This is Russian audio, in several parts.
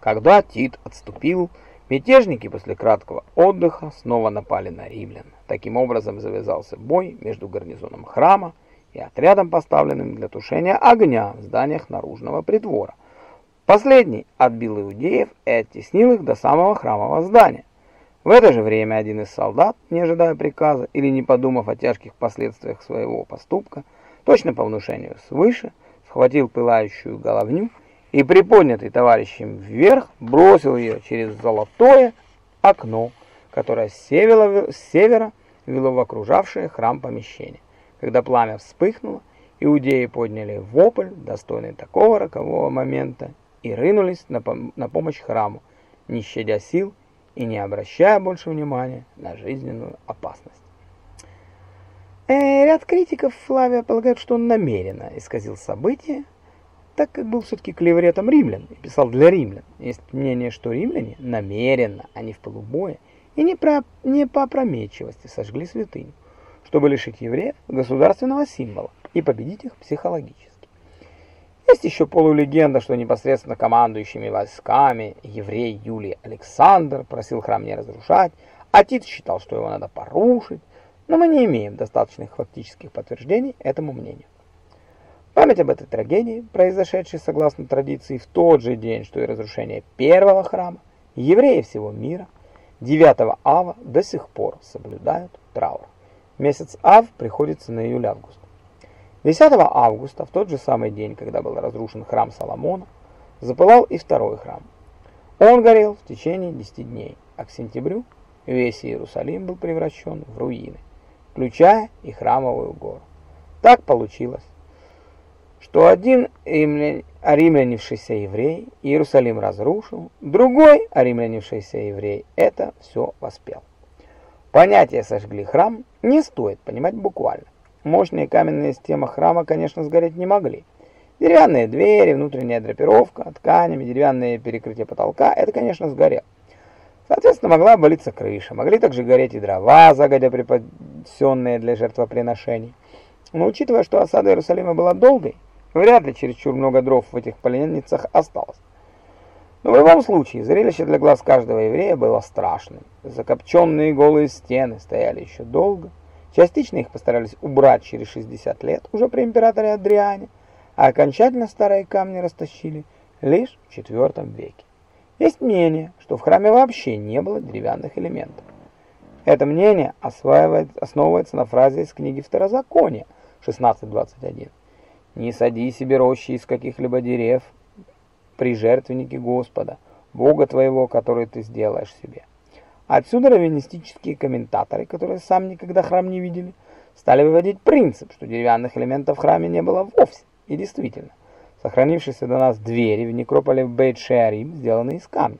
Когда Тит отступил, мятежники после краткого отдыха снова напали на римлян. Таким образом завязался бой между гарнизоном храма и отрядом, поставленным для тушения огня в зданиях наружного придвора. Последний отбил иудеев и оттеснил их до самого храмового здания. В это же время один из солдат, не ожидая приказа или не подумав о тяжких последствиях своего поступка, точно по внушению свыше, схватил пылающую головню и, приподнятый товарищем вверх, бросил ее через золотое окно, которое с севера, с севера вело в окружавшее храм помещение. Когда пламя вспыхнуло, иудеи подняли вопль, достойный такого рокового момента, и рынулись на, пом на помощь храму, не щадя сил и не обращая больше внимания на жизненную опасность. Э, ряд критиков Флавия полагают, что он намеренно исказил события, так как был все-таки клевретом римлян и писал для римлян. Есть мнение, что римляне намеренно, а не в полубое, и не, про, не по опрометчивости сожгли святыню, чтобы лишить евреев государственного символа и победить их психологически. Есть еще полулегенда, что непосредственно командующими войсками еврей Юлий Александр просил храм не разрушать, а Тит считал, что его надо порушить, но мы не имеем достаточных фактических подтверждений этому мнению. Память об этой трагедии, произошедшей согласно традиции в тот же день, что и разрушение первого храма, евреи всего мира 9 ава до сих пор соблюдают траур. Месяц ав приходится на июль-август. 10 августа, в тот же самый день, когда был разрушен храм Соломона, запылал и второй храм. Он горел в течение 10 дней, а к сентябрю весь Иерусалим был превращен в руины, включая и храмовую гору. Так получилось, что один оримлянившийся еврей Иерусалим разрушил, другой оримлянившийся еврей это все воспел. Понятие «сожгли храм» не стоит понимать буквально. Мощные каменные стены храма, конечно, сгореть не могли. Деревянные двери, внутренняя драпировка, тканями, деревянные перекрытия потолка – это, конечно, сгорело. Соответственно, могла обвалиться крыша, могли также гореть и дрова, загодя припасенные для жертвоприношений. Но учитывая, что осада Иерусалима была долгой, вряд ли чересчур много дров в этих поленницах осталось. Но в любом случае, зрелище для глаз каждого еврея было страшным. Закопченные голые стены стояли еще долго, Частично их постарались убрать через 60 лет, уже при императоре Адриане, а окончательно старые камни растащили лишь в IV веке. Есть мнение, что в храме вообще не было деревянных элементов. Это мнение основывается на фразе из книги Второзакония 16.21. «Не сади себе рощи из каких-либо дерев при жертвеннике Господа, Бога твоего, который ты сделаешь себе». Отсюда раввинистические комментаторы, которые сам никогда храм не видели, стали выводить принцип, что деревянных элементов в храме не было вовсе. И действительно, сохранившиеся до нас двери в некрополе Бейт-Шеарим сделаны из камня.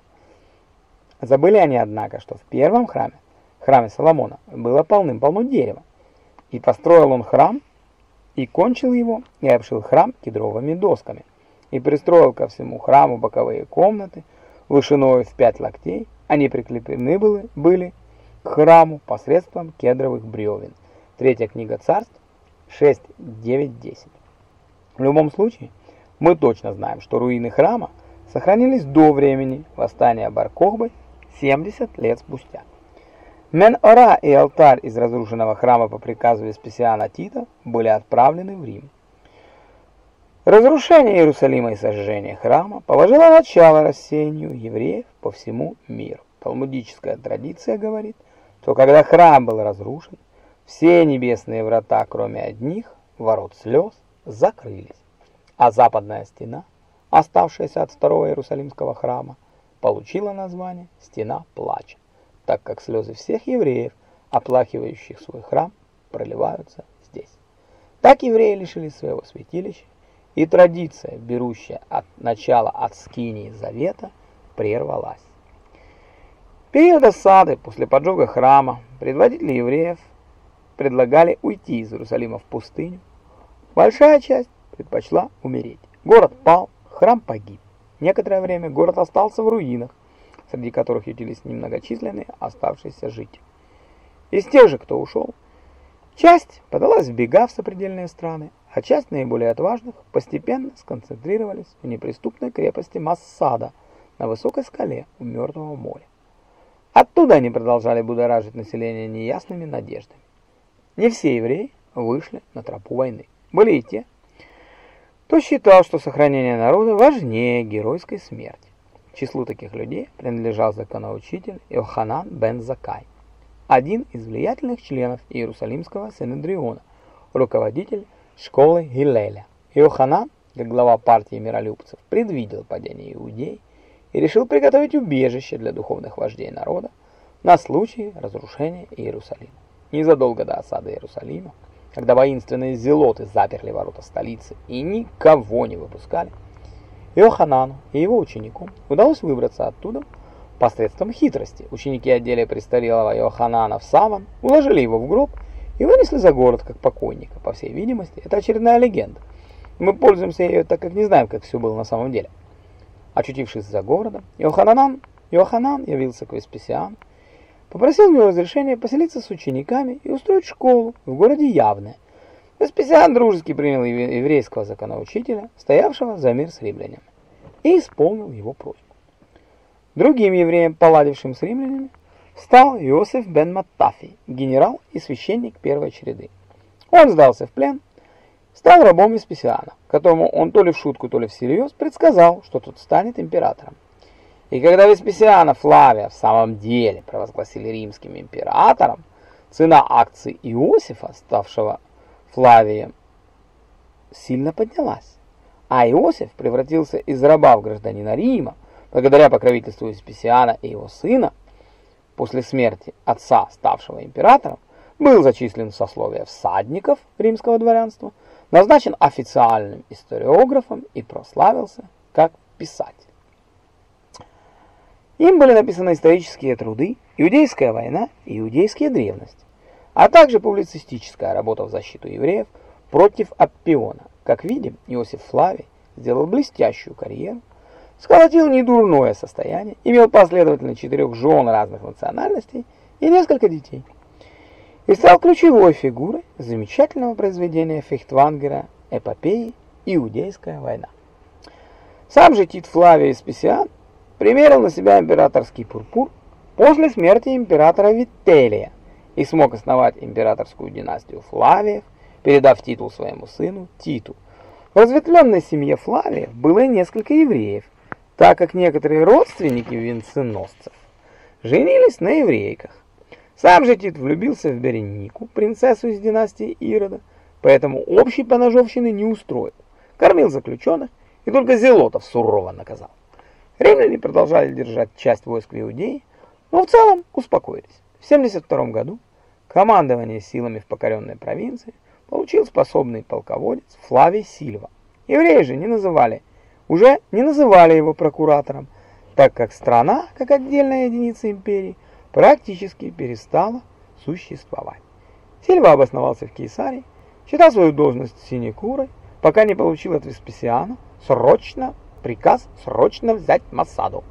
Забыли они, однако, что в первом храме, храме Соломона, было полным-полно дерева. И построил он храм, и кончил его, и обшил храм кедровыми досками, и пристроил ко всему храму боковые комнаты, вышиной в пять локтей, они прикреплены были, были к храму посредством кедровых бревен. Третья книга царств 6, 9, 10. В любом случае, мы точно знаем, что руины храма сохранились до времени восстания Бар-Кохбы 70 лет спустя. Мен-Ора и алтарь из разрушенного храма по приказу Веспасиана Тита были отправлены в Рим. Разрушение Иерусалима и сожжение храма положило начало рассеянию евреев по всему миру. Талмудическая традиция говорит, что когда храм был разрушен, все небесные врата, кроме одних, ворот слез, закрылись, а западная стена, оставшаяся от второго Иерусалимского храма, получила название «Стена плача», так как слезы всех евреев, оплакивающих свой храм, проливаются здесь. Так евреи лишились своего святилища, и традиция, берущая от начала от скинии завета, прервалась. период осады после поджога храма предводители евреев предлагали уйти из Иерусалима в пустыню. Большая часть предпочла умереть. Город пал, храм погиб. Некоторое время город остался в руинах, среди которых ютились немногочисленные оставшиеся жители. Из тех же, кто ушел, часть подалась в бега в сопредельные страны, а часть наиболее отважных постепенно сконцентрировались в неприступной крепости Массада на высокой скале у Мертвого моря. Оттуда они продолжали будоражить население неясными надеждами. Не все евреи вышли на тропу войны. Были и те, кто считал, что сохранение народа важнее геройской смерти. Числу таких людей принадлежал законоучитель Иоханан бен Закай, один из влиятельных членов Иерусалимского Синедриона, руководитель школы Гилеля. Иоханан, как глава партии миролюбцев, предвидел падение Иудеи и решил приготовить убежище для духовных вождей народа на случай разрушения Иерусалима. Незадолго до осады Иерусалима, когда воинственные зелоты заперли ворота столицы и никого не выпускали, Иоханану и его ученикам удалось выбраться оттуда посредством хитрости. Ученики одели престарелого Иоханана в саван, уложили его в гроб и вынесли за город как покойника. По всей видимости, это очередная легенда. Мы пользуемся ею, так как не знаем, как все было на самом деле. Очутившись за городом, Иоханан, Иоханан явился к Веспасиану, попросил у него разрешения поселиться с учениками и устроить школу в городе Явное. Веспасиан дружески принял еврейского законоучителя, стоявшего за мир с римлянами, и исполнил его просьбу. Другим евреем, поладившим с римлянами, стал Иосиф бен Маттафи, генерал и священник первой череды. Он сдался в плен, стал рабом Веспасиана, которому он то ли в шутку, то ли всерьез предсказал, что тот станет императором. И когда Веспасиана Флавия в самом деле провозгласили римским императором, цена акций Иосифа, ставшего Флавием, сильно поднялась. А Иосиф превратился из раба в гражданина Рима, благодаря покровительству Веспасиана и его сына, после смерти отца, ставшего императором, был зачислен в сословие всадников римского дворянства, назначен официальным историографом и прославился как писатель. Им были написаны исторические труды «Иудейская война» и «Иудейские древности», а также публицистическая работа в защиту евреев против Аппиона. Как видим, Иосиф Флавий сделал блестящую карьеру, сколотил недурное состояние, имел последовательно четырех жен разных национальностей и несколько детей. И стал ключевой фигурой замечательного произведения Фехтвангера эпопеи «Иудейская война». Сам же Тит Флавий Спесиан примерил на себя императорский пурпур после смерти императора Вителия и смог основать императорскую династию Флавиев, передав титул своему сыну Титу. В разветвленной семье Флавиев было несколько евреев, так как некоторые родственники венценосцев женились на еврейках. Сам же Тит влюбился в Беренику, принцессу из династии Ирода, поэтому общей поножовщины не устроил. Кормил заключенных и только зелотов сурово наказал. Римляне продолжали держать часть войск в Иудее, но в целом успокоились. В 72 году командование силами в покоренной провинции получил способный полководец Флавий Сильва. Евреи же не называли уже не называли его прокуратором, так как страна, как отдельная единица империи, практически перестала существовать. Сильва обосновался в Кейсарии, считал свою должность синекурой, пока не получил от Веспасиана срочно приказ срочно взять Масаду.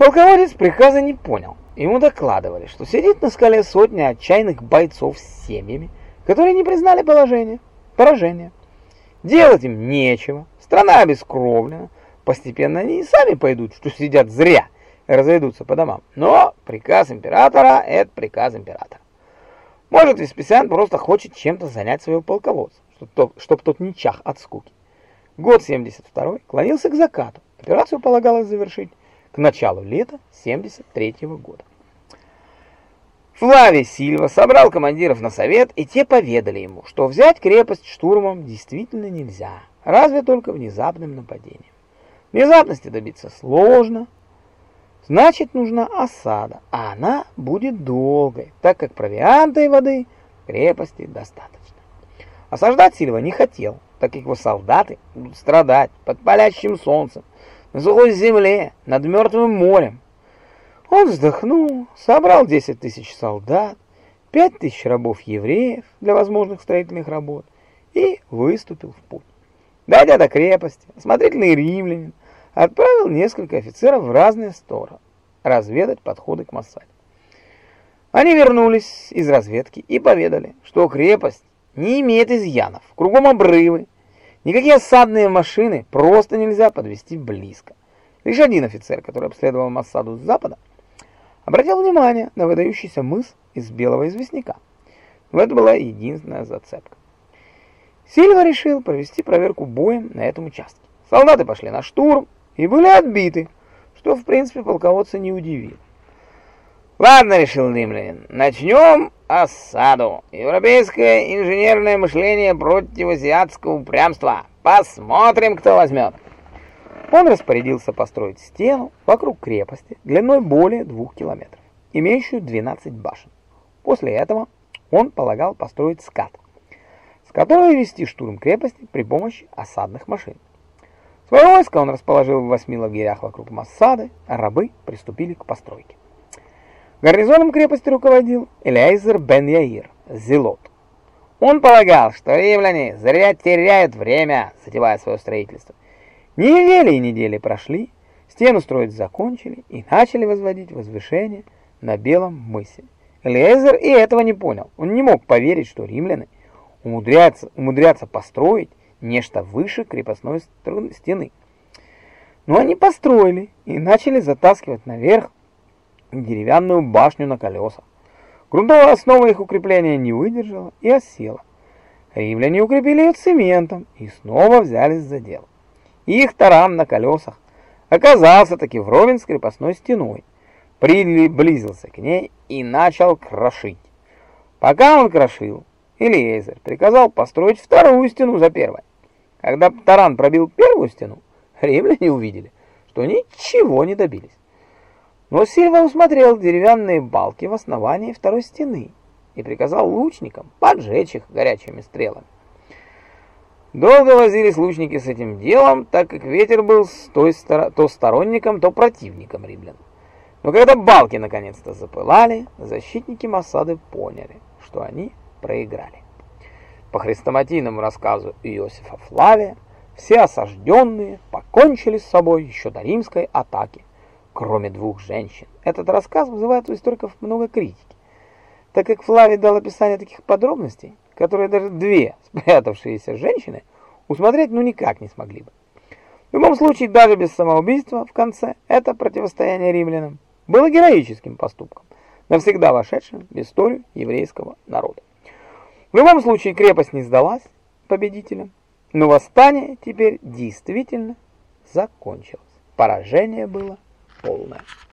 Полководец приказа не понял. Ему докладывали, что сидит на скале сотня отчаянных бойцов с семьями, которые не признали положение, поражение. Делать им нечего, Страна обескровлена. Постепенно они сами пойдут, что сидят зря, разойдутся по домам. Но приказ императора – это приказ императора. Может, Веспасиан просто хочет чем-то занять своего полководца, чтобы чтоб тот не чах от скуки. Год 72 клонился к закату. Операцию полагалось завершить к началу лета 73 -го года. Флавий Сильва собрал командиров на совет, и те поведали ему, что взять крепость штурмом действительно нельзя разве только внезапным нападением. Внезапности добиться сложно, значит нужна осада, а она будет долгой, так как провианта и воды крепости достаточно. Осаждать Сильва не хотел, так как его солдаты будут страдать под палящим солнцем, на сухой земле, над мертвым морем. Он вздохнул, собрал 10 тысяч солдат, 5 тысяч рабов-евреев для возможных строительных работ и выступил в путь. Дойдя до крепости, осмотрительный римлянин отправил несколько офицеров в разные стороны разведать подходы к Массаде. Они вернулись из разведки и поведали, что крепость не имеет изъянов, кругом обрывы, никакие осадные машины просто нельзя подвести близко. Лишь один офицер, который обследовал Массаду с запада, обратил внимание на выдающийся мыс из белого известняка. Но это была единственная зацепка. Сильва решил провести проверку боем на этом участке. Солдаты пошли на штурм и были отбиты, что в принципе полководца не удивило. Ладно, решил римлянин, начнем осаду. Европейское инженерное мышление против азиатского упрямства. Посмотрим, кто возьмет. Он распорядился построить стену вокруг крепости длиной более двух километров, имеющую 12 башен. После этого он полагал построить скат, с которого вести штурм крепости при помощи осадных машин. Свое войско он расположил в восьми лагерях вокруг Массады, а рабы приступили к постройке. Гарнизоном крепости руководил Элейзер бен Яир, Зелот. Он полагал, что римляне зря теряют время, затевая свое строительство. Недели и недели прошли, стену строить закончили и начали возводить возвышение на Белом мысе. Элиэзер и этого не понял. Он не мог поверить, что римляне умудряются, умудряются построить нечто выше крепостной стены. Но они построили и начали затаскивать наверх деревянную башню на колесах. Грунтовая основа их укрепления не выдержала и осела. Римляне укрепили ее цементом и снова взялись за дело. Их таран на колесах оказался таки вровень с крепостной стеной, приблизился к ней и начал крошить. Пока он крошил, Элиезер приказал построить вторую стену за первой. Когда таран пробил первую стену, римляне увидели, что ничего не добились. Но Сильва усмотрел деревянные балки в основании второй стены и приказал лучникам поджечь их горячими стрелами. Долго возились лучники с этим делом, так как ветер был то, то сторонником, то противником римлян. Но когда балки наконец-то запылали, защитники Массады поняли, что они проиграли. По хрестоматийному рассказу Иосифа Флавия, все осажденные покончили с собой еще до римской атаки, кроме двух женщин. Этот рассказ вызывает у историков много критики, так как Флавий дал описание таких подробностей, которые даже две спрятавшиеся женщины усмотреть ну никак не смогли бы. В любом случае, даже без самоубийства в конце, это противостояние римлянам было героическим поступком, навсегда вошедшим в историю еврейского народа. В любом случае, крепость не сдалась победителям, но восстание теперь действительно закончилось. Поражение было olleet